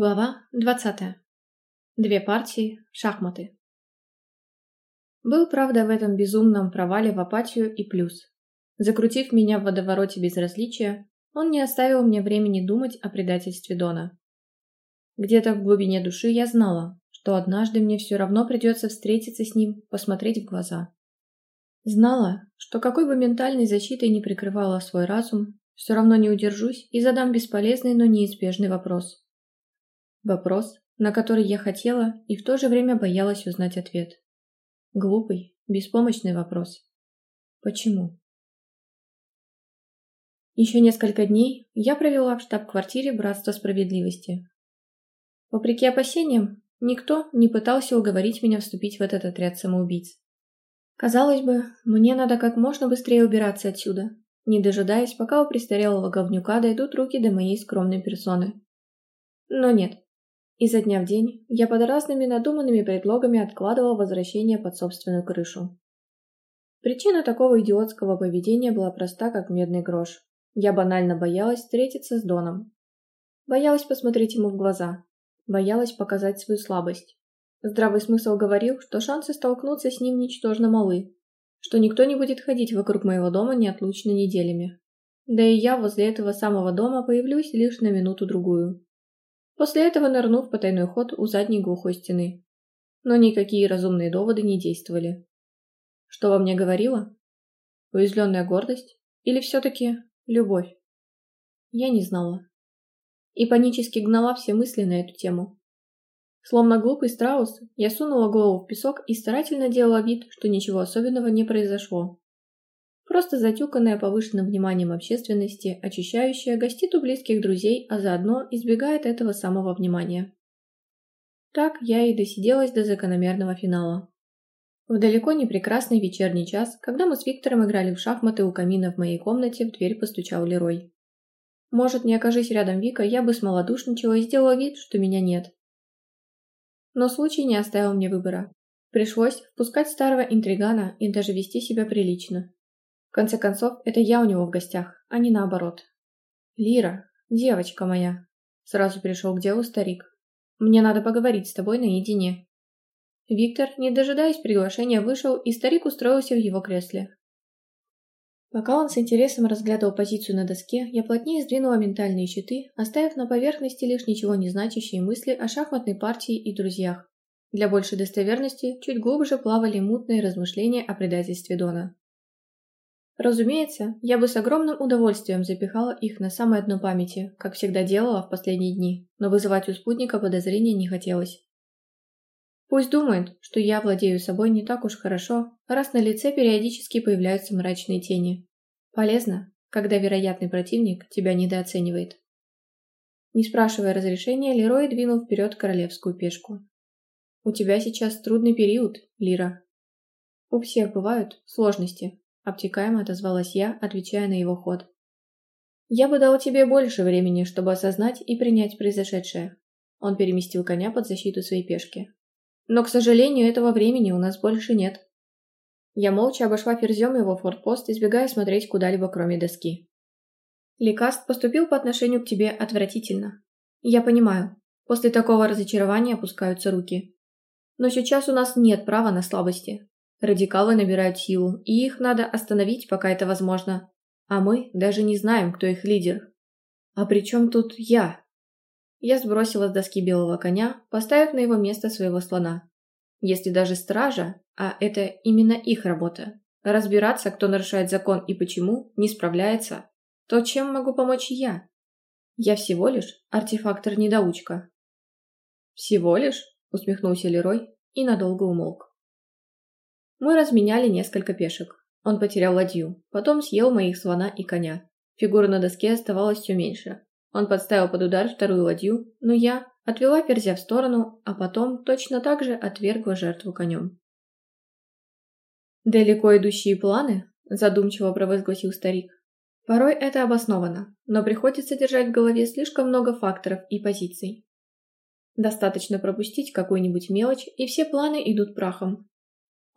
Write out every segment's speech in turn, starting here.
Глава 20. Две партии, шахматы. Был, правда, в этом безумном провале в апатию и плюс. Закрутив меня в водовороте безразличия, он не оставил мне времени думать о предательстве Дона. Где-то в глубине души я знала, что однажды мне все равно придется встретиться с ним, посмотреть в глаза. Знала, что какой бы ментальной защитой не прикрывала свой разум, все равно не удержусь и задам бесполезный, но неизбежный вопрос – Вопрос, на который я хотела и в то же время боялась узнать ответ. Глупый, беспомощный вопрос. Почему? Еще несколько дней я провела в штаб-квартире Братства Справедливости. Вопреки опасениям, никто не пытался уговорить меня вступить в этот отряд самоубийц. Казалось бы, мне надо как можно быстрее убираться отсюда, не дожидаясь, пока у престарелого говнюка дойдут руки до моей скромной персоны. Но нет, Изо дня в день я под разными надуманными предлогами откладывал возвращение под собственную крышу. Причина такого идиотского поведения была проста, как медный грош. Я банально боялась встретиться с Доном. Боялась посмотреть ему в глаза. Боялась показать свою слабость. Здравый смысл говорил, что шансы столкнуться с ним ничтожно малы, что никто не будет ходить вокруг моего дома неотлучно неделями. Да и я возле этого самого дома появлюсь лишь на минуту-другую. После этого нырнув в потайной ход у задней глухой стены. Но никакие разумные доводы не действовали. Что во мне говорила? Уязвленная гордость? Или все-таки любовь? Я не знала. И панически гнала все мысли на эту тему. Словно глупый страус, я сунула голову в песок и старательно делала вид, что ничего особенного не произошло. Просто затюканная повышенным вниманием общественности, очищающая, гостит у близких друзей, а заодно избегает этого самого внимания. Так я и досиделась до закономерного финала. В далеко не прекрасный вечерний час, когда мы с Виктором играли в шахматы у камина в моей комнате, в дверь постучал Лерой. Может, не окажись рядом Вика, я бы смолодушничала и сделала вид, что меня нет. Но случай не оставил мне выбора. Пришлось впускать старого интригана и даже вести себя прилично. Конце концов, это я у него в гостях, а не наоборот. «Лира, девочка моя», — сразу пришел к делу старик. «Мне надо поговорить с тобой наедине». Виктор, не дожидаясь приглашения, вышел, и старик устроился в его кресле. Пока он с интересом разглядывал позицию на доске, я плотнее сдвинула ментальные щиты, оставив на поверхности лишь ничего не значащие мысли о шахматной партии и друзьях. Для большей достоверности чуть глубже плавали мутные размышления о предательстве Дона. Разумеется, я бы с огромным удовольствием запихала их на самое дно памяти, как всегда делала в последние дни, но вызывать у спутника подозрения не хотелось. Пусть думает, что я владею собой не так уж хорошо, раз на лице периодически появляются мрачные тени. Полезно, когда вероятный противник тебя недооценивает. Не спрашивая разрешения, Лерой двинул вперед королевскую пешку. «У тебя сейчас трудный период, Лира. У всех бывают сложности, Обтекаемо отозвалась я, отвечая на его ход. «Я бы дал тебе больше времени, чтобы осознать и принять произошедшее». Он переместил коня под защиту своей пешки. «Но, к сожалению, этого времени у нас больше нет». Я молча обошла ферзем его фортпост, избегая смотреть куда-либо, кроме доски. Лекаст поступил по отношению к тебе отвратительно. Я понимаю, после такого разочарования опускаются руки. Но сейчас у нас нет права на слабости. Радикалы набирают силу, и их надо остановить, пока это возможно. А мы даже не знаем, кто их лидер. А при чем тут я? Я сбросила с доски белого коня, поставив на его место своего слона. Если даже стража, а это именно их работа, разбираться, кто нарушает закон и почему, не справляется, то чем могу помочь я? Я всего лишь артефактор-недоучка. «Всего лишь?» — усмехнулся Лерой и надолго умолк. Мы разменяли несколько пешек. Он потерял ладью, потом съел моих слона и коня. Фигура на доске оставалась все меньше. Он подставил под удар вторую ладью, но я отвела ферзя в сторону, а потом точно так же отвергла жертву конем. «Далеко идущие планы?» – задумчиво провозгласил старик. «Порой это обосновано, но приходится держать в голове слишком много факторов и позиций. Достаточно пропустить какую-нибудь мелочь, и все планы идут прахом,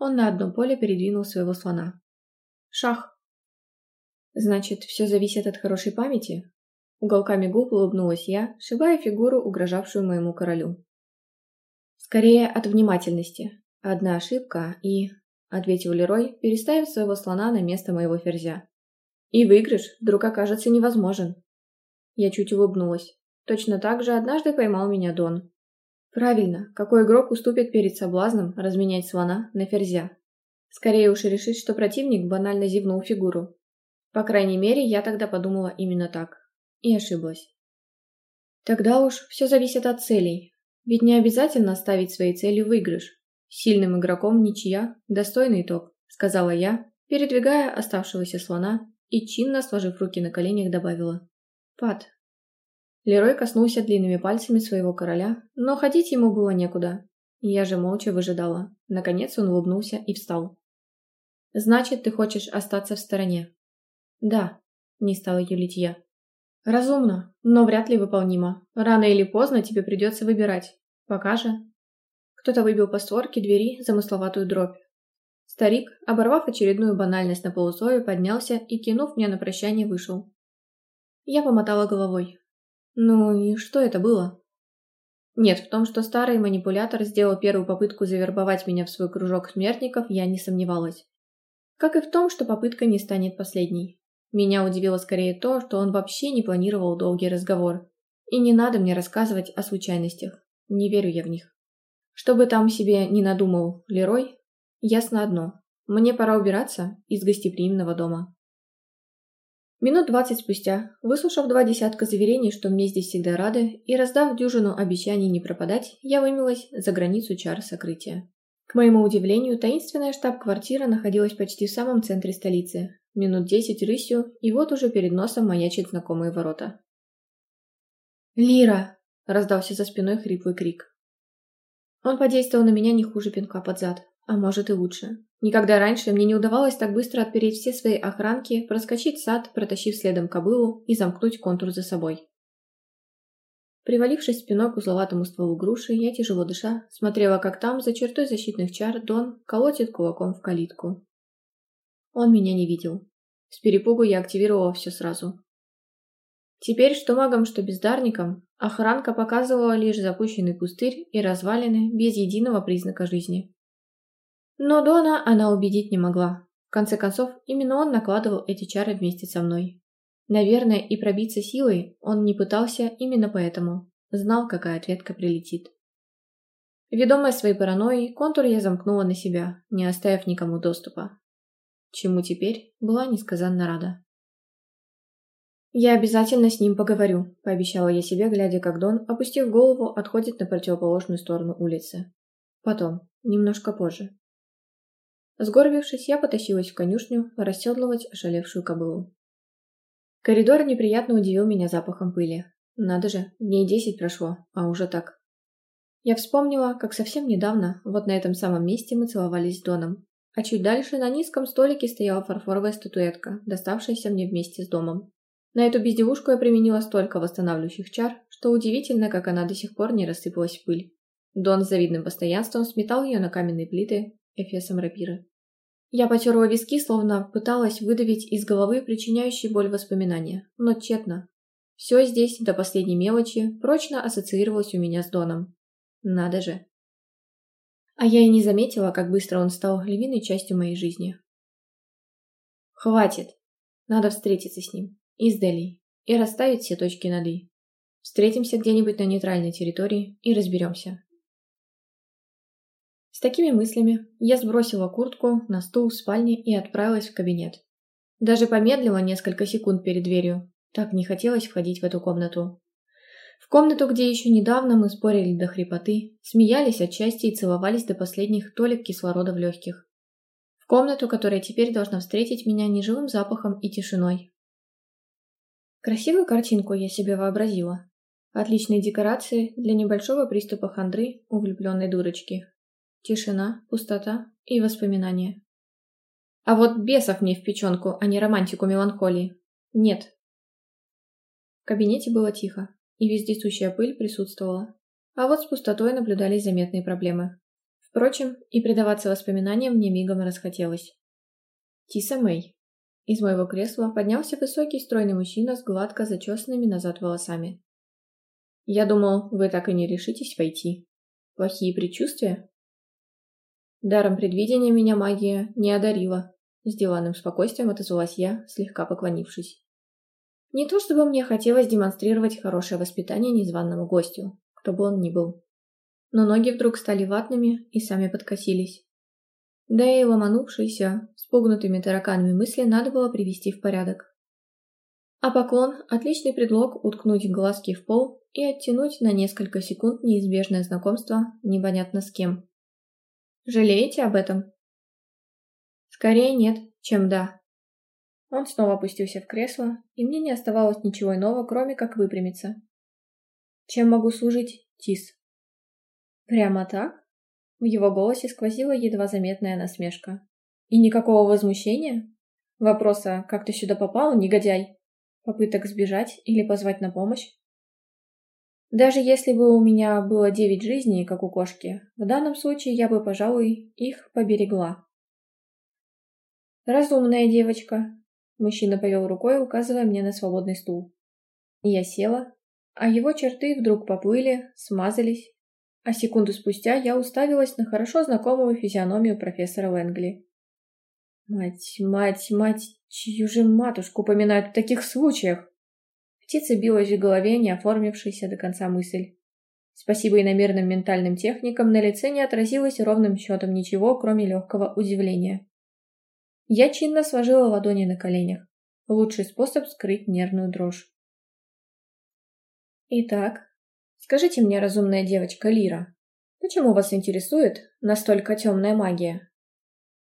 он на одно поле передвинул своего слона. Шах. Значит, все зависит от хорошей памяти? Уголками губ улыбнулась я, шибая фигуру, угрожавшую моему королю. Скорее от внимательности. Одна ошибка и... Ответил Лерой, переставив своего слона на место моего ферзя. И выигрыш вдруг окажется невозможен. Я чуть улыбнулась. Точно так же однажды поймал меня Дон. Правильно, какой игрок уступит перед соблазном разменять слона на ферзя? Скорее уж решить, что противник банально зевнул фигуру. По крайней мере, я тогда подумала именно так. И ошиблась. Тогда уж все зависит от целей. Ведь не обязательно ставить своей целью выигрыш. Сильным игроком ничья – достойный итог, сказала я, передвигая оставшегося слона и чинно, сложив руки на коленях, добавила. Пад. Лерой коснулся длинными пальцами своего короля, но ходить ему было некуда. Я же молча выжидала. Наконец он улыбнулся и встал. «Значит, ты хочешь остаться в стороне?» «Да», – не стала юлить я. «Разумно, но вряд ли выполнимо. Рано или поздно тебе придется выбирать. Пока же...» Кто-то выбил по створке двери замысловатую дробь. Старик, оборвав очередную банальность на полусловие, поднялся и, кинув мне на прощание, вышел. Я помотала головой. Ну и что это было? Нет, в том, что старый манипулятор сделал первую попытку завербовать меня в свой кружок смертников, я не сомневалась. Как и в том, что попытка не станет последней. Меня удивило скорее то, что он вообще не планировал долгий разговор. И не надо мне рассказывать о случайностях. Не верю я в них. Что бы там себе не надумал Лерой, ясно одно. Мне пора убираться из гостеприимного дома. Минут двадцать спустя, выслушав два десятка заверений, что мне здесь всегда рады, и раздав дюжину обещаний не пропадать, я вымилась за границу чар сокрытия. К моему удивлению, таинственная штаб-квартира находилась почти в самом центре столицы. Минут десять рысью, и вот уже перед носом маячит знакомые ворота. «Лира!» – раздался за спиной хриплый крик. Он подействовал на меня не хуже пинка под зад, а может и лучше. Никогда раньше мне не удавалось так быстро отпереть все свои охранки, проскочить сад, протащив следом кобылу и замкнуть контур за собой. Привалившись спиной к узловатому стволу груши, я, тяжело дыша, смотрела, как там, за чертой защитных чар, Дон колотит кулаком в калитку. Он меня не видел. С перепугу я активировала все сразу. Теперь, что магом, что бездарником, охранка показывала лишь запущенный пустырь и развалины без единого признака жизни. Но Дона она убедить не могла. В конце концов, именно он накладывал эти чары вместе со мной. Наверное, и пробиться силой он не пытался именно поэтому. Знал, какая ответка прилетит. Ведомая своей паранойей, контур я замкнула на себя, не оставив никому доступа. Чему теперь была несказанно рада. «Я обязательно с ним поговорю», – пообещала я себе, глядя, как Дон, опустив голову, отходит на противоположную сторону улицы. Потом, немножко позже. Сгорбившись, я потащилась в конюшню расседлывать ошалевшую кобылу. Коридор неприятно удивил меня запахом пыли. Надо же, дней десять прошло, а уже так. Я вспомнила, как совсем недавно, вот на этом самом месте мы целовались с Доном. А чуть дальше на низком столике стояла фарфоровая статуэтка, доставшаяся мне вместе с домом. На эту безделушку я применила столько восстанавливающих чар, что удивительно, как она до сих пор не рассыпалась в пыль. Дон с завидным постоянством сметал ее на каменные плиты эфесом рапиры. Я потерла виски, словно пыталась выдавить из головы причиняющие боль воспоминания, но тщетно. Все здесь, до последней мелочи, прочно ассоциировалось у меня с Доном. Надо же. А я и не заметила, как быстро он стал львиной частью моей жизни. Хватит. Надо встретиться с ним. И с. И расставить все точки над «и». Встретимся где-нибудь на нейтральной территории и разберемся. Такими мыслями я сбросила куртку на стул в спальне и отправилась в кабинет. Даже помедлила несколько секунд перед дверью. Так не хотелось входить в эту комнату. В комнату, где еще недавно мы спорили до хрипоты, смеялись от счастья и целовались до последних толик кислорода в легких. В комнату, которая теперь должна встретить меня неживым запахом и тишиной. Красивую картинку я себе вообразила. Отличные декорации для небольшого приступа хандры у влюбленной дурочки, Тишина, пустота и воспоминания. А вот бесов мне в печенку, а не романтику меланхолии. Нет. В кабинете было тихо, и вездесущая пыль присутствовала. А вот с пустотой наблюдались заметные проблемы. Впрочем, и предаваться воспоминаниям мне мигом расхотелось. Тиса Мэй. Из моего кресла поднялся высокий стройный мужчина с гладко зачесанными назад волосами. «Я думал, вы так и не решитесь войти. Плохие предчувствия?» Даром предвидения меня магия не одарила. С диванным спокойствием отозвалась я, слегка поклонившись. Не то чтобы мне хотелось демонстрировать хорошее воспитание незваному гостю, кто бы он ни был. Но ноги вдруг стали ватными и сами подкосились. Да и ломанувшиеся, спугнутыми тараканами мысли надо было привести в порядок. А поклон – отличный предлог уткнуть глазки в пол и оттянуть на несколько секунд неизбежное знакомство непонятно с кем. Жалеете об этом? Скорее нет, чем да. Он снова опустился в кресло, и мне не оставалось ничего иного, кроме как выпрямиться. Чем могу служить, Тис? Прямо так? В его голосе сквозила едва заметная насмешка. И никакого возмущения? Вопроса «как ты сюда попал, негодяй?» Попыток сбежать или позвать на помощь? Даже если бы у меня было девять жизней, как у кошки, в данном случае я бы, пожалуй, их поберегла. «Разумная девочка», — мужчина повел рукой, указывая мне на свободный стул. Я села, а его черты вдруг поплыли, смазались, а секунду спустя я уставилась на хорошо знакомую физиономию профессора Лэнгли. Мать, мать, мать, чью же матушку упоминают в таких случаях? Птица билась в голове, не оформившейся до конца мысль. Спасибо иномерным ментальным техникам, на лице не отразилось ровным счетом ничего, кроме легкого удивления. Я чинно сложила ладони на коленях. Лучший способ скрыть нервную дрожь. Итак, Скажите мне, разумная девочка Лира, почему вас интересует настолько темная магия?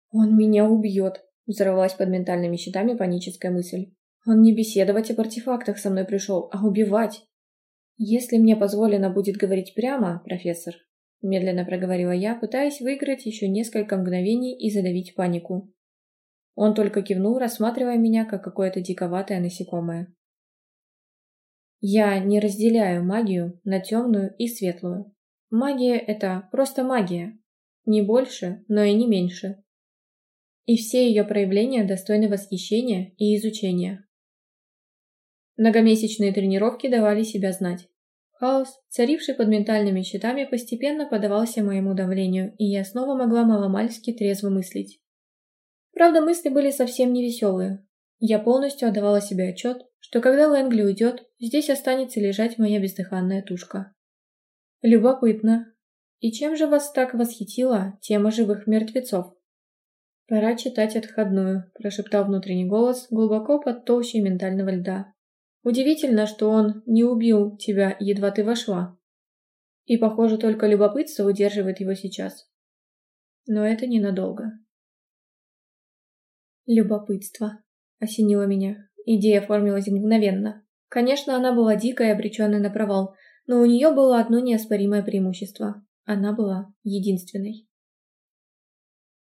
Он меня убьет, взорвалась под ментальными щитами паническая мысль. Он не беседовать об артефактах со мной пришел, а убивать. Если мне позволено будет говорить прямо, профессор, медленно проговорила я, пытаясь выиграть еще несколько мгновений и задавить панику. Он только кивнул, рассматривая меня как какое-то диковатое насекомое. Я не разделяю магию на темную и светлую. Магия — это просто магия. Не больше, но и не меньше. И все ее проявления достойны восхищения и изучения. Многомесячные тренировки давали себя знать. Хаос, царивший под ментальными щитами, постепенно подавался моему давлению, и я снова могла маломальски трезво мыслить. Правда, мысли были совсем не веселые. Я полностью отдавала себе отчет, что когда Лэнгли уйдет, здесь останется лежать моя бездыханная тушка. Любопытно. И чем же вас так восхитила тема живых мертвецов? Пора читать отходную, прошептал внутренний голос, глубоко под толщей ментального льда. Удивительно, что он не убил тебя, едва ты вошла. И, похоже, только любопытство удерживает его сейчас. Но это ненадолго. Любопытство. Осенило меня. Идея оформилась мгновенно. Конечно, она была дикой и обреченной на провал, но у нее было одно неоспоримое преимущество. Она была единственной.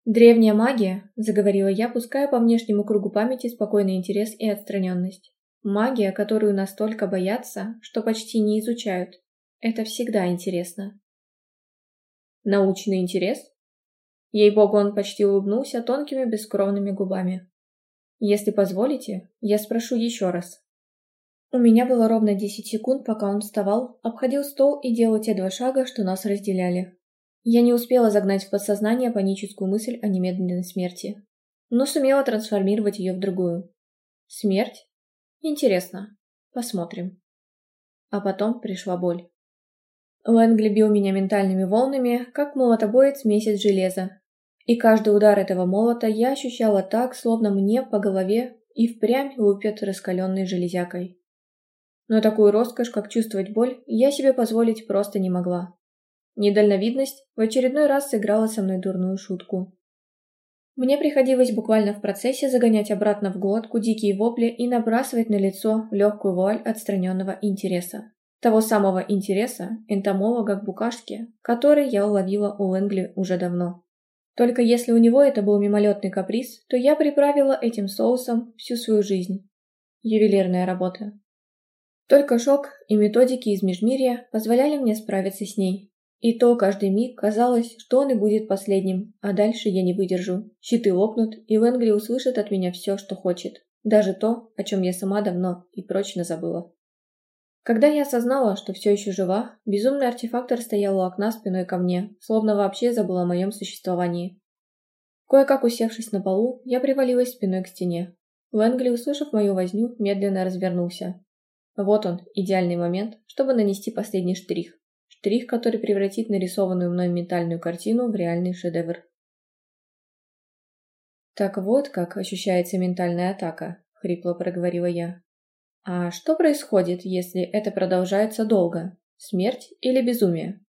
«Древняя магия», — заговорила я, пуская по внешнему кругу памяти спокойный интерес и отстраненность. «Магия, которую настолько боятся, что почти не изучают. Это всегда интересно». «Научный интерес?» Ей-богу, он почти улыбнулся тонкими бескровными губами. Если позволите, я спрошу еще раз. У меня было ровно 10 секунд, пока он вставал, обходил стол и делал те два шага, что нас разделяли. Я не успела загнать в подсознание паническую мысль о немедленной смерти, но сумела трансформировать ее в другую. Смерть? Интересно. Посмотрим. А потом пришла боль. Лэнгли бил меня ментальными волнами, как молотобоец месяц железа, и каждый удар этого молота я ощущала так, словно мне по голове и впрямь лупят раскаленной железякой. Но такую роскошь, как чувствовать боль, я себе позволить просто не могла. Недальновидность в очередной раз сыграла со мной дурную шутку. Мне приходилось буквально в процессе загонять обратно в глотку дикие вопли и набрасывать на лицо легкую вуаль отстраненного интереса. Того самого интереса, энтомолога к букашке, который я уловила у Лэнгли уже давно. Только если у него это был мимолетный каприз, то я приправила этим соусом всю свою жизнь. Ювелирная работа. Только шок и методики из Межмирья позволяли мне справиться с ней. И то каждый миг казалось, что он и будет последним, а дальше я не выдержу. Щиты лопнут, и Лэнгли услышит от меня все, что хочет. Даже то, о чем я сама давно и прочно забыла. Когда я осознала, что все еще жива, безумный артефактор стоял у окна спиной ко мне, словно вообще забыл о моем существовании. Кое-как усевшись на полу, я привалилась спиной к стене. Лэнгли, услышав мою возню, медленно развернулся. Вот он, идеальный момент, чтобы нанести последний штрих. Штрих, который превратит нарисованную мной ментальную картину в реальный шедевр. «Так вот, как ощущается ментальная атака», — хрипло проговорила я. А что происходит, если это продолжается долго? Смерть или безумие?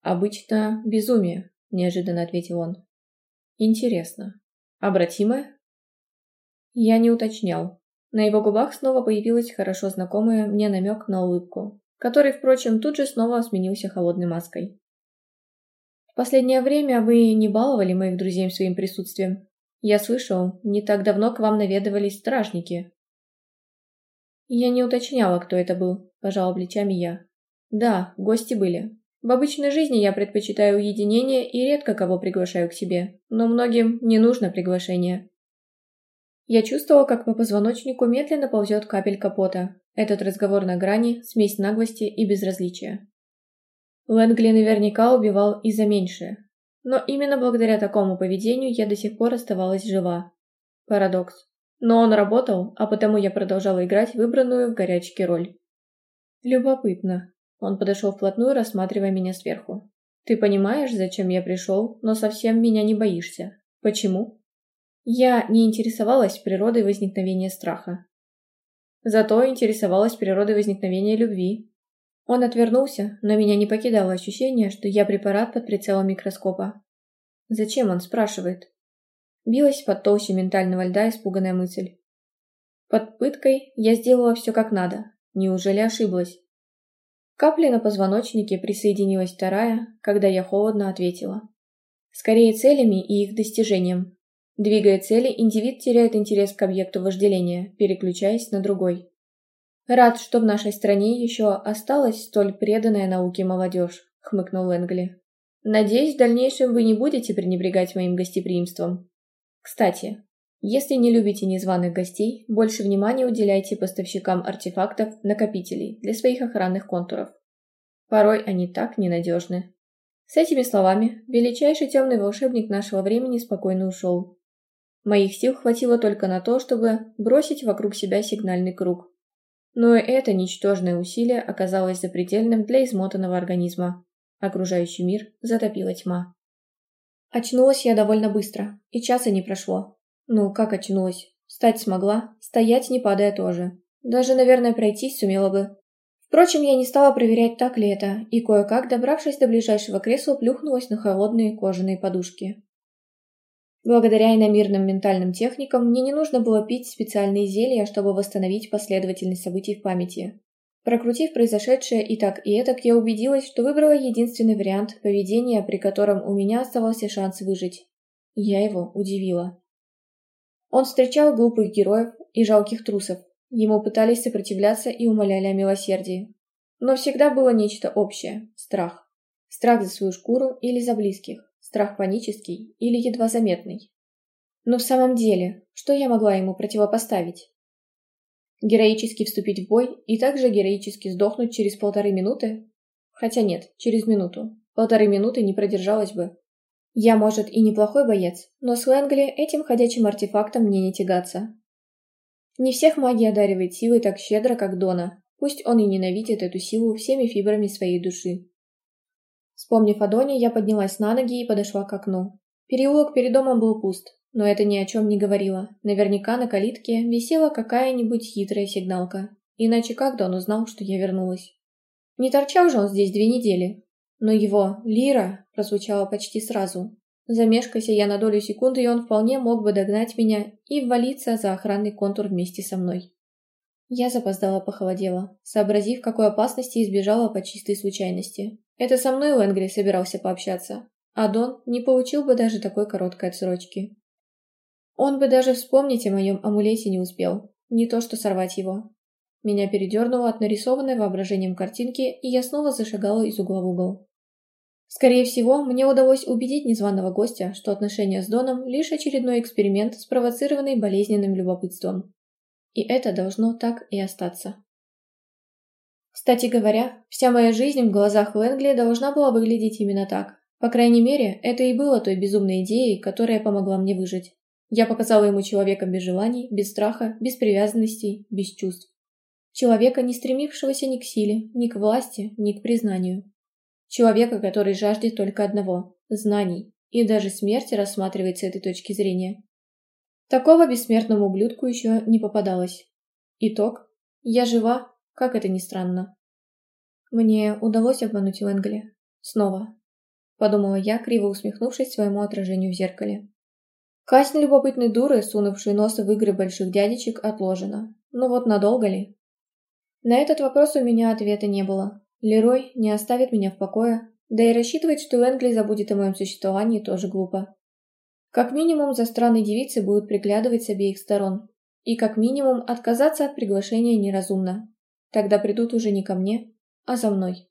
Обычно безумие, неожиданно ответил он. Интересно. Обратимое? Я не уточнял. На его губах снова появилась хорошо знакомая мне намек на улыбку, который, впрочем, тут же снова сменился холодной маской. В последнее время вы не баловали моих друзей своим присутствием. Я слышал, не так давно к вам наведывались стражники, «Я не уточняла, кто это был», – пожала плечами я. «Да, гости были. В обычной жизни я предпочитаю уединение и редко кого приглашаю к себе, но многим не нужно приглашение». Я чувствовала, как по позвоночнику медленно ползет капель капота. Этот разговор на грани, смесь наглости и безразличия. Лэнгли наверняка убивал и за меньшее. Но именно благодаря такому поведению я до сих пор оставалась жива. Парадокс. Но он работал, а потому я продолжала играть выбранную в горячке роль. Любопытно. Он подошел вплотную, рассматривая меня сверху. Ты понимаешь, зачем я пришел, но совсем меня не боишься. Почему? Я не интересовалась природой возникновения страха. Зато интересовалась природой возникновения любви. Он отвернулся, но меня не покидало ощущение, что я препарат под прицелом микроскопа. Зачем он спрашивает? Билась под толщей ментального льда испуганная мысль. Под пыткой я сделала все как надо. Неужели ошиблась? Капли на позвоночнике присоединилась вторая, когда я холодно ответила. Скорее целями и их достижением. Двигая цели, индивид теряет интерес к объекту вожделения, переключаясь на другой. «Рад, что в нашей стране еще осталась столь преданная науке молодежь», — хмыкнул Лэнгли. «Надеюсь, в дальнейшем вы не будете пренебрегать моим гостеприимством. Кстати, если не любите незваных гостей, больше внимания уделяйте поставщикам артефактов-накопителей для своих охранных контуров. Порой они так ненадежны. С этими словами величайший темный волшебник нашего времени спокойно ушел. Моих сил хватило только на то, чтобы бросить вокруг себя сигнальный круг. Но это ничтожное усилие оказалось запредельным для измотанного организма. Окружающий мир затопила тьма. Очнулась я довольно быстро, и часа не прошло. Ну, как очнулась? Встать смогла, стоять не падая тоже. Даже, наверное, пройтись сумела бы. Впрочем, я не стала проверять, так ли это, и кое-как, добравшись до ближайшего кресла, плюхнулась на холодные кожаные подушки. Благодаря иномирным ментальным техникам мне не нужно было пить специальные зелья, чтобы восстановить последовательность событий в памяти. Прокрутив произошедшее и так и этак, я убедилась, что выбрала единственный вариант поведения, при котором у меня оставался шанс выжить. Я его удивила. Он встречал глупых героев и жалких трусов. Ему пытались сопротивляться и умоляли о милосердии. Но всегда было нечто общее – страх. Страх за свою шкуру или за близких, страх панический или едва заметный. Но в самом деле, что я могла ему противопоставить? Героически вступить в бой и также героически сдохнуть через полторы минуты? Хотя нет, через минуту. Полторы минуты не продержалась бы. Я, может, и неплохой боец, но с Лэнгли этим ходячим артефактом мне не тягаться. Не всех магия одаривает силой так щедро, как Дона, пусть он и ненавидит эту силу всеми фибрами своей души. Вспомнив о Доне, я поднялась на ноги и подошла к окну. Переулок перед домом был пуст, но это ни о чем не говорило. Наверняка на калитке висела какая-нибудь хитрая сигналка. Иначе как Дон узнал, что я вернулась? Не торчал же он здесь две недели. Но его «Лира» прозвучало почти сразу. Замешкайся я на долю секунды, и он вполне мог бы догнать меня и ввалиться за охранный контур вместе со мной. Я запоздала похолодела, сообразив, какой опасности избежала по чистой случайности. Это со мной Лэнгри собирался пообщаться, а Дон не получил бы даже такой короткой отсрочки. Он бы даже вспомнить о моем амулете не успел, не то что сорвать его. меня передернуло от нарисованной воображением картинки, и я снова зашагала из угла в угол. Скорее всего, мне удалось убедить незваного гостя, что отношения с Доном – лишь очередной эксперимент, спровоцированный болезненным любопытством. И это должно так и остаться. Кстати говоря, вся моя жизнь в глазах Лэнгли должна была выглядеть именно так. По крайней мере, это и было той безумной идеей, которая помогла мне выжить. Я показала ему человека без желаний, без страха, без привязанностей, без чувств. Человека, не стремившегося ни к силе, ни к власти, ни к признанию. Человека, который жаждет только одного – знаний, и даже смерти рассматривает с этой точки зрения. Такого бессмертному ублюдку еще не попадалось. Итог – я жива, как это ни странно. Мне удалось обмануть Лэнгли. Снова. Подумала я, криво усмехнувшись своему отражению в зеркале. Казнь любопытной дуры, сунувшей носы в игры больших дядечек, отложена. Но вот надолго ли? На этот вопрос у меня ответа не было. Лерой не оставит меня в покое, да и рассчитывать, что Лэнгли забудет о моем существовании, тоже глупо. Как минимум, за странной девицей будут приглядывать с обеих сторон. И как минимум, отказаться от приглашения неразумно. Тогда придут уже не ко мне, а за мной.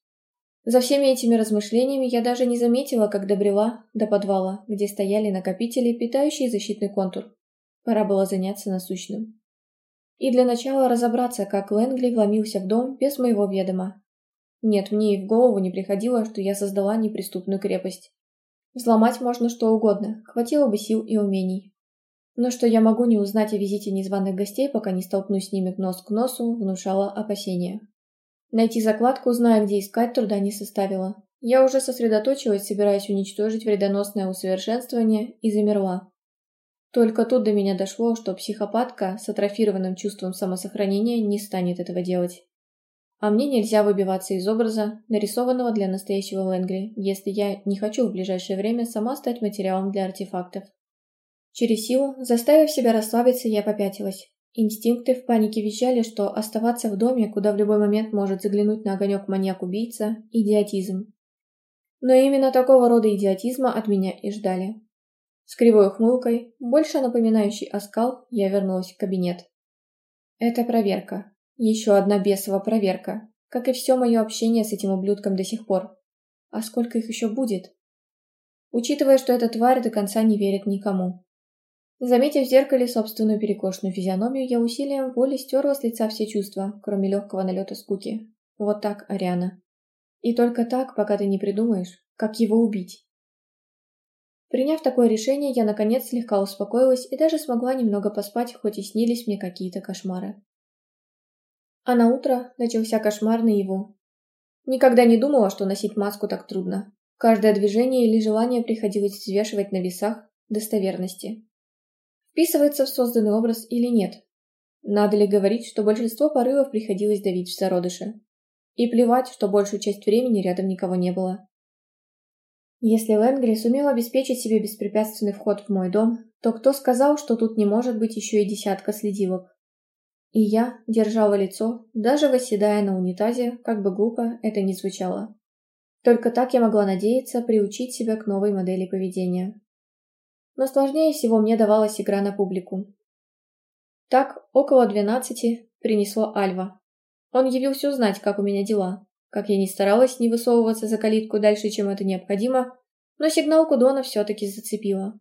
За всеми этими размышлениями я даже не заметила, как добрела до подвала, где стояли накопители, питающие защитный контур. Пора было заняться насущным. И для начала разобраться, как Лэнгли вломился в дом без моего ведома, нет, мне и в голову не приходило, что я создала неприступную крепость. Взломать можно что угодно, хватило бы сил и умений. Но что я могу не узнать о визите незваных гостей, пока не столкнусь с ними нос к носу, внушало опасения. Найти закладку, зная, где искать, труда не составило. Я уже сосредоточилась, собираясь уничтожить вредоносное усовершенствование, и замерла. Только тут до меня дошло, что психопатка с атрофированным чувством самосохранения не станет этого делать. А мне нельзя выбиваться из образа, нарисованного для настоящего Лэнгли, если я не хочу в ближайшее время сама стать материалом для артефактов. Через силу, заставив себя расслабиться, я попятилась. Инстинкты в панике вещали, что оставаться в доме, куда в любой момент может заглянуть на огонек маньяк-убийца – идиотизм. Но именно такого рода идиотизма от меня и ждали. С кривой ухмылкой, больше напоминающей оскал, я вернулась в кабинет. Это проверка. Еще одна бесова проверка, как и все мое общение с этим ублюдком до сих пор. А сколько их еще будет? Учитывая, что эта тварь до конца не верит никому. Заметив в зеркале собственную перекошенную физиономию, я усилием воли стерла с лица все чувства, кроме легкого налета скуки. Вот так, Ариана. И только так, пока ты не придумаешь, как его убить. Приняв такое решение, я наконец слегка успокоилась и даже смогла немного поспать, хоть и снились мне какие-то кошмары. А на утро начался кошмар наяву. Никогда не думала, что носить маску так трудно. Каждое движение или желание приходилось взвешивать на весах достоверности. Вписывается в созданный образ или нет? Надо ли говорить, что большинство порывов приходилось давить в зародыше? И плевать, что большую часть времени рядом никого не было. Если Лэнгри сумел обеспечить себе беспрепятственный вход в мой дом, то кто сказал, что тут не может быть еще и десятка следилок? И я держала лицо, даже восседая на унитазе, как бы глупо это ни звучало. Только так я могла надеяться приучить себя к новой модели поведения. Но сложнее всего мне давалась игра на публику. Так, около двенадцати принесло Альва. Он явился узнать, как у меня дела. Как я не старалась не высовываться за калитку дальше, чем это необходимо, но сигнал Кудона все-таки зацепила.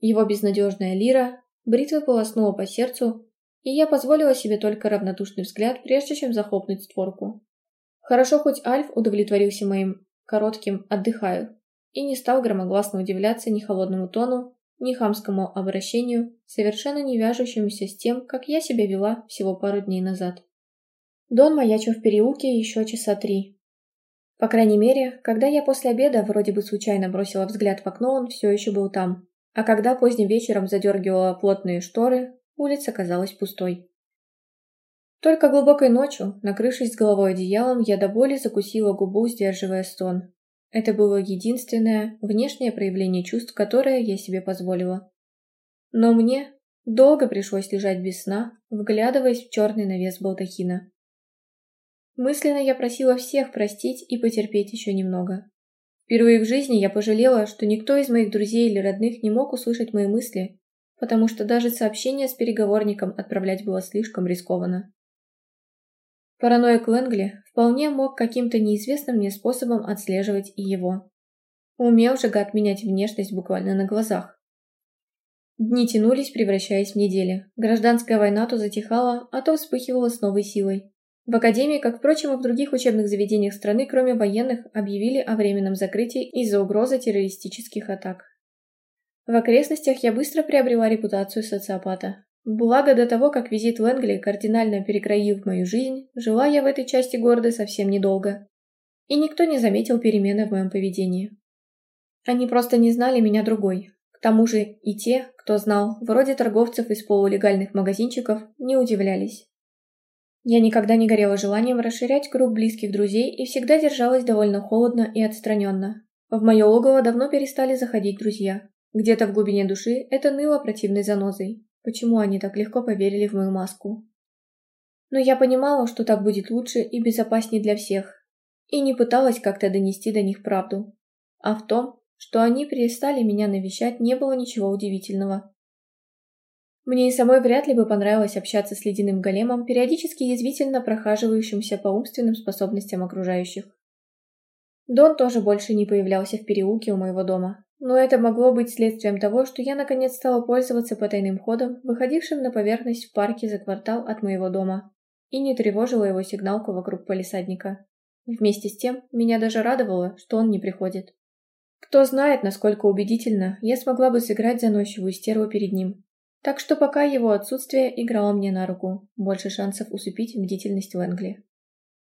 Его безнадежная лира бритвой полоснула по сердцу, и я позволила себе только равнодушный взгляд, прежде чем захлопнуть створку. Хорошо, хоть Альф удовлетворился моим коротким «отдыхаю» и не стал громогласно удивляться ни холодному тону, ни хамскому обращению, совершенно не вяжущемуся с тем, как я себя вела всего пару дней назад. Дон маячил в переулке еще часа три. По крайней мере, когда я после обеда вроде бы случайно бросила взгляд в окно, он все еще был там. А когда поздним вечером задергивала плотные шторы, улица казалась пустой. Только глубокой ночью, накрывшись головой одеялом, я до боли закусила губу, сдерживая стон. Это было единственное внешнее проявление чувств, которое я себе позволила. Но мне долго пришлось лежать без сна, вглядываясь в черный навес балдахина. Мысленно я просила всех простить и потерпеть еще немного. Впервые в жизни я пожалела, что никто из моих друзей или родных не мог услышать мои мысли потому что даже сообщение с переговорником отправлять было слишком рискованно. Параноик Лэнгли вполне мог каким-то неизвестным мне способом отслеживать и его. Умел же гад менять внешность буквально на глазах. Дни тянулись, превращаясь в недели. Гражданская война то затихала, а то вспыхивала с новой силой. В Академии, как, впрочем, и в других учебных заведениях страны, кроме военных, объявили о временном закрытии из-за угрозы террористических атак. В окрестностях я быстро приобрела репутацию социопата. Благо до того, как визит Лэнгли кардинально перекроил мою жизнь, жила я в этой части города совсем недолго. И никто не заметил перемены в моем поведении. Они просто не знали меня другой. К тому же и те, кто знал, вроде торговцев из полулегальных магазинчиков, не удивлялись. Я никогда не горела желанием расширять круг близких друзей и всегда держалась довольно холодно и отстраненно. В мое логово давно перестали заходить друзья. Где-то в глубине души это ныло противной занозой. Почему они так легко поверили в мою маску? Но я понимала, что так будет лучше и безопаснее для всех. И не пыталась как-то донести до них правду. А в том, что они перестали меня навещать, не было ничего удивительного. Мне и самой вряд ли бы понравилось общаться с ледяным големом, периодически язвительно прохаживающимся по умственным способностям окружающих. Дон тоже больше не появлялся в переулке у моего дома, но это могло быть следствием того, что я наконец стала пользоваться потайным ходом, выходившим на поверхность в парке за квартал от моего дома, и не тревожила его сигналку вокруг полисадника. Вместе с тем, меня даже радовало, что он не приходит. Кто знает, насколько убедительно я смогла бы сыграть заносчивую стерву перед ним. Так что пока его отсутствие играло мне на руку, больше шансов усыпить бдительность Лэнгли.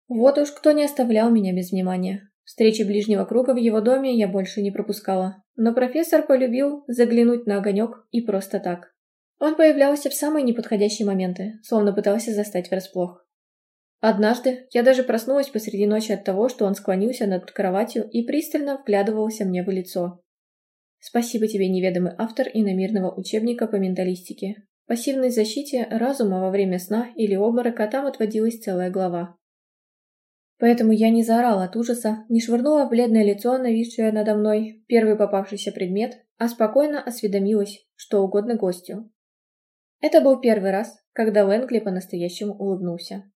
Вот уж кто не оставлял меня без внимания. Встречи ближнего круга в его доме я больше не пропускала, но профессор полюбил заглянуть на огонек и просто так. Он появлялся в самые неподходящие моменты, словно пытался застать врасплох. Однажды я даже проснулась посреди ночи от того, что он склонился над кроватью и пристально вглядывался мне в лицо. Спасибо тебе, неведомый автор иномирного учебника по менталистике. Пассивной защите разума во время сна или обморока там отводилась целая глава. Поэтому я не заорала от ужаса, не швырнула в бледное лицо, нависшее надо мной, первый попавшийся предмет, а спокойно осведомилась, что угодно гостю. Это был первый раз, когда Лэнгли по-настоящему улыбнулся.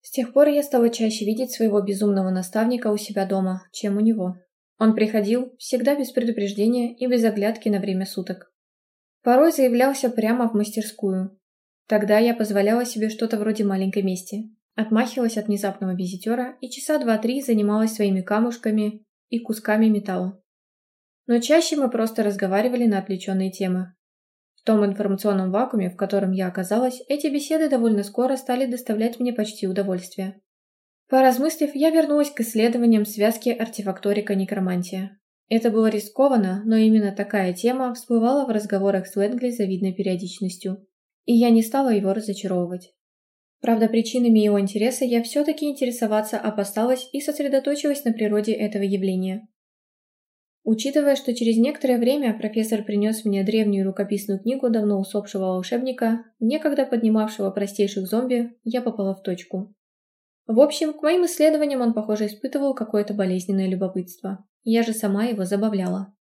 С тех пор я стала чаще видеть своего безумного наставника у себя дома, чем у него. Он приходил всегда без предупреждения и без оглядки на время суток. Порой заявлялся прямо в мастерскую. Тогда я позволяла себе что-то вроде маленькой мести. Отмахивалась от внезапного визитера и часа два-три занималась своими камушками и кусками металла. Но чаще мы просто разговаривали на отвлеченные темы. В том информационном вакууме, в котором я оказалась, эти беседы довольно скоро стали доставлять мне почти удовольствие. Поразмыслив, я вернулась к исследованиям связки артефакторика-некромантия. Это было рискованно, но именно такая тема всплывала в разговорах с Лэнгли завидной периодичностью, и я не стала его разочаровывать. Правда, причинами его интереса я все-таки интересоваться опасалась и сосредоточилась на природе этого явления. Учитывая, что через некоторое время профессор принес мне древнюю рукописную книгу давно усопшего волшебника, некогда поднимавшего простейших зомби, я попала в точку. В общем, к моим исследованиям он, похоже, испытывал какое-то болезненное любопытство. Я же сама его забавляла.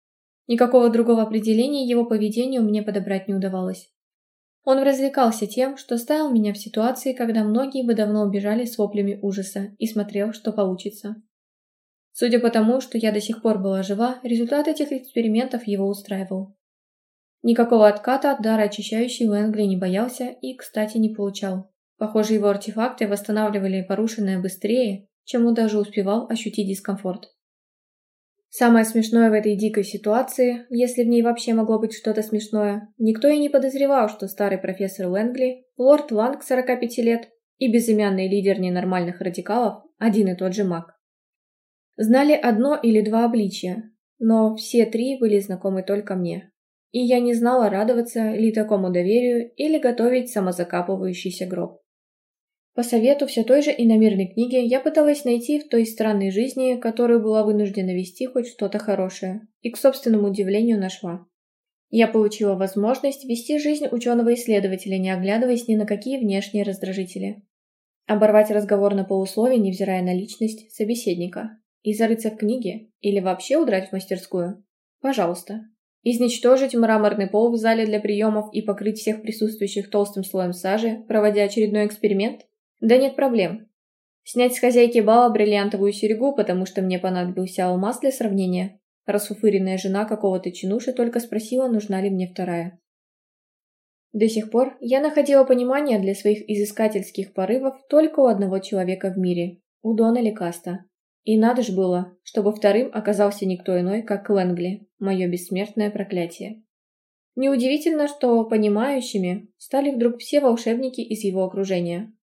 Никакого другого определения его поведению мне подобрать не удавалось. Он развлекался тем, что ставил меня в ситуации, когда многие бы давно убежали с воплями ужаса и смотрел, что получится. Судя по тому, что я до сих пор была жива, результат этих экспериментов его устраивал. Никакого отката от дара очищающий Лэнгли не боялся и, кстати, не получал. Похоже, его артефакты восстанавливали порушенное быстрее, чем он даже успевал ощутить дискомфорт. Самое смешное в этой дикой ситуации, если в ней вообще могло быть что-то смешное, никто и не подозревал, что старый профессор Лэнгли, лорд Ланг 45 лет и безымянный лидер ненормальных радикалов один и тот же маг. Знали одно или два обличия, но все три были знакомы только мне. И я не знала, радоваться ли такому доверию или готовить самозакапывающийся гроб. По совету все той же иномирной книги я пыталась найти в той странной жизни, которую была вынуждена вести хоть что-то хорошее, и к собственному удивлению нашла. Я получила возможность вести жизнь ученого-исследователя, не оглядываясь ни на какие внешние раздражители. Оборвать разговор на полусловие, невзирая на личность собеседника. И зарыться в книге? Или вообще удрать в мастерскую? Пожалуйста. Изничтожить мраморный пол в зале для приемов и покрыть всех присутствующих толстым слоем сажи, проводя очередной эксперимент? Да нет проблем. Снять с хозяйки бала бриллиантовую серьгу, потому что мне понадобился алмаз для сравнения. Расфуфыренная жена какого-то чинуши только спросила, нужна ли мне вторая. До сих пор я находила понимание для своих изыскательских порывов только у одного человека в мире – у Дона Лекаста. И надо ж было, чтобы вторым оказался никто иной, как Лэнгли, мое бессмертное проклятие. Неудивительно, что понимающими стали вдруг все волшебники из его окружения.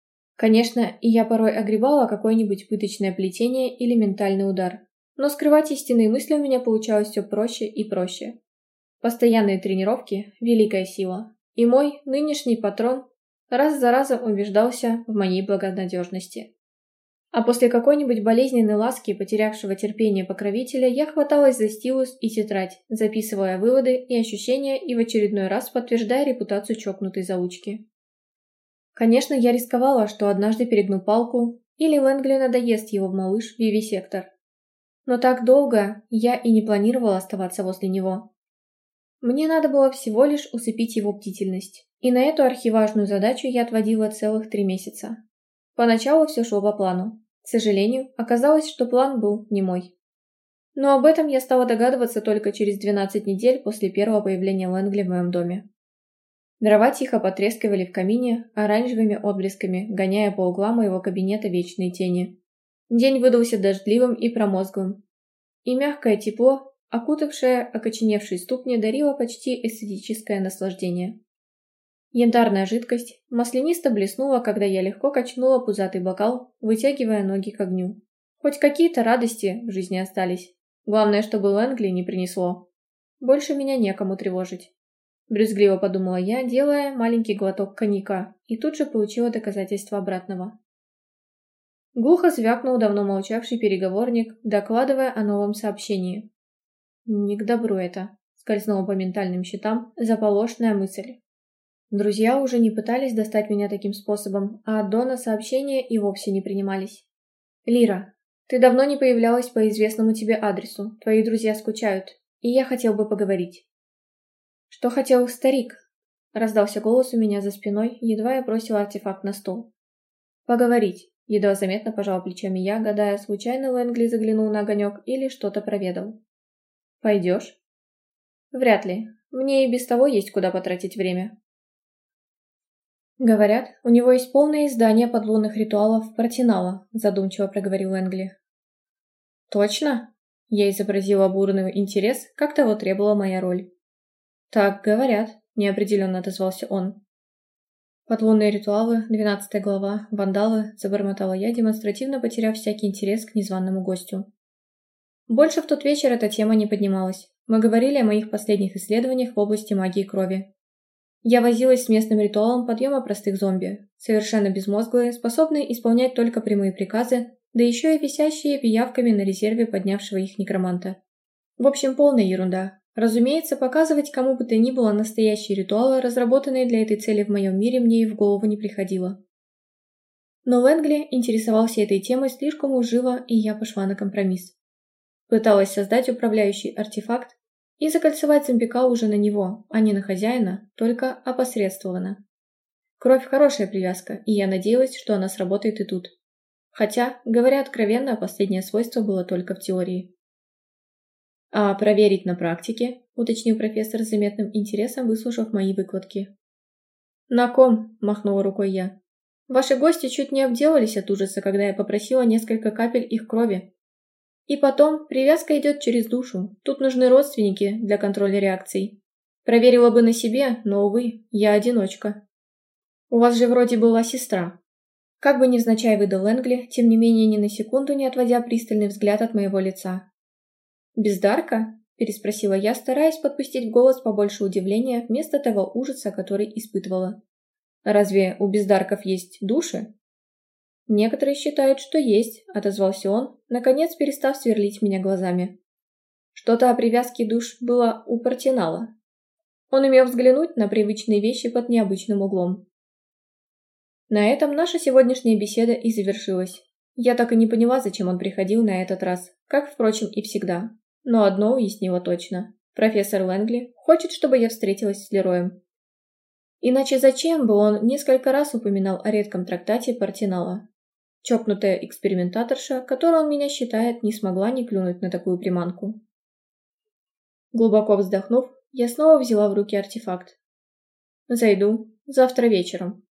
Конечно, и я порой огребала какое-нибудь пыточное плетение или ментальный удар, но скрывать истинные мысли у меня получалось все проще и проще. Постоянные тренировки – великая сила, и мой нынешний патрон раз за разом убеждался в моей благонадежности. А после какой-нибудь болезненной ласки потерявшего терпение покровителя я хваталась за стилус и тетрадь, записывая выводы и ощущения и в очередной раз подтверждая репутацию чокнутой заучки. Конечно, я рисковала, что однажды перегну палку, или Лэнгли надоест его в малыш Вивисектор. Но так долго я и не планировала оставаться возле него. Мне надо было всего лишь усыпить его бдительность, и на эту архиважную задачу я отводила целых три месяца. Поначалу все шло по плану. К сожалению, оказалось, что план был не мой. Но об этом я стала догадываться только через 12 недель после первого появления Лэнгли в моем доме. Дрова тихо потрескивали в камине оранжевыми отблесками, гоняя по углам моего кабинета вечные тени. День выдался дождливым и промозглым. И мягкое тепло, окутавшее окоченевшие ступни, дарило почти эстетическое наслаждение. Янтарная жидкость маслянисто блеснула, когда я легко качнула пузатый бокал, вытягивая ноги к огню. Хоть какие-то радости в жизни остались. Главное, чтобы Лэнгли не принесло. Больше меня некому тревожить. Брюзгливо подумала я, делая маленький глоток коньяка, и тут же получила доказательство обратного. Глухо звякнул давно молчавший переговорник, докладывая о новом сообщении. Не к добру это, скользнула по ментальным счетам заполошная мысль. Друзья уже не пытались достать меня таким способом, а от Дона сообщения и вовсе не принимались. «Лира, ты давно не появлялась по известному тебе адресу, твои друзья скучают, и я хотел бы поговорить». «Что хотел старик?» — раздался голос у меня за спиной, едва я бросила артефакт на стол. «Поговорить», — едва заметно пожал плечами я, гадая, случайно Лэнгли заглянул на огонек или что-то проведал. «Пойдешь?» «Вряд ли. Мне и без того есть куда потратить время», «Говорят, у него есть полное издание подлунных ритуалов Протинала», задумчиво проговорил Энгли. «Точно?» Я изобразила бурный интерес, как того требовала моя роль. «Так говорят», — неопределенно отозвался он. «Подлунные ритуалы, двенадцатая глава, вандалы», — забормотала я, демонстративно потеряв всякий интерес к незваному гостю. Больше в тот вечер эта тема не поднималась. Мы говорили о моих последних исследованиях в области магии крови. Я возилась с местным ритуалом подъема простых зомби, совершенно безмозглые, способные исполнять только прямые приказы, да еще и висящие пиявками на резерве поднявшего их некроманта. В общем, полная ерунда. Разумеется, показывать кому бы то ни было настоящие ритуалы, разработанные для этой цели в моем мире, мне и в голову не приходило. Но Лэнгли интересовался этой темой слишком уж живо, и я пошла на компромисс. Пыталась создать управляющий артефакт, и закольцевать зомбика уже на него, а не на хозяина, только опосредствованно. Кровь хорошая привязка, и я надеялась, что она сработает и тут. Хотя, говоря откровенно, последнее свойство было только в теории. «А проверить на практике?» – уточнил профессор с заметным интересом, выслушав мои выкладки. «На ком?» – махнула рукой я. «Ваши гости чуть не обделались от ужаса, когда я попросила несколько капель их крови. И потом, привязка идет через душу. Тут нужны родственники для контроля реакций. Проверила бы на себе, но, увы, я одиночка. У вас же вроде была сестра. Как бы невзначай выдал Энгли, тем не менее ни на секунду не отводя пристальный взгляд от моего лица. «Бездарка?» – переспросила я, стараясь подпустить в голос побольше удивления вместо того ужаса, который испытывала. «Разве у бездарков есть души?» «Некоторые считают, что есть», — отозвался он, наконец перестав сверлить меня глазами. Что-то о привязке душ было у Портинала. Он умел взглянуть на привычные вещи под необычным углом. На этом наша сегодняшняя беседа и завершилась. Я так и не поняла, зачем он приходил на этот раз, как, впрочем, и всегда. Но одно уяснила точно. Профессор Лэнгли хочет, чтобы я встретилась с Лероем. Иначе зачем бы он несколько раз упоминал о редком трактате Партинала? Чокнутая экспериментаторша, которую он меня считает, не смогла не клюнуть на такую приманку. Глубоко вздохнув, я снова взяла в руки артефакт. «Зайду. Завтра вечером»,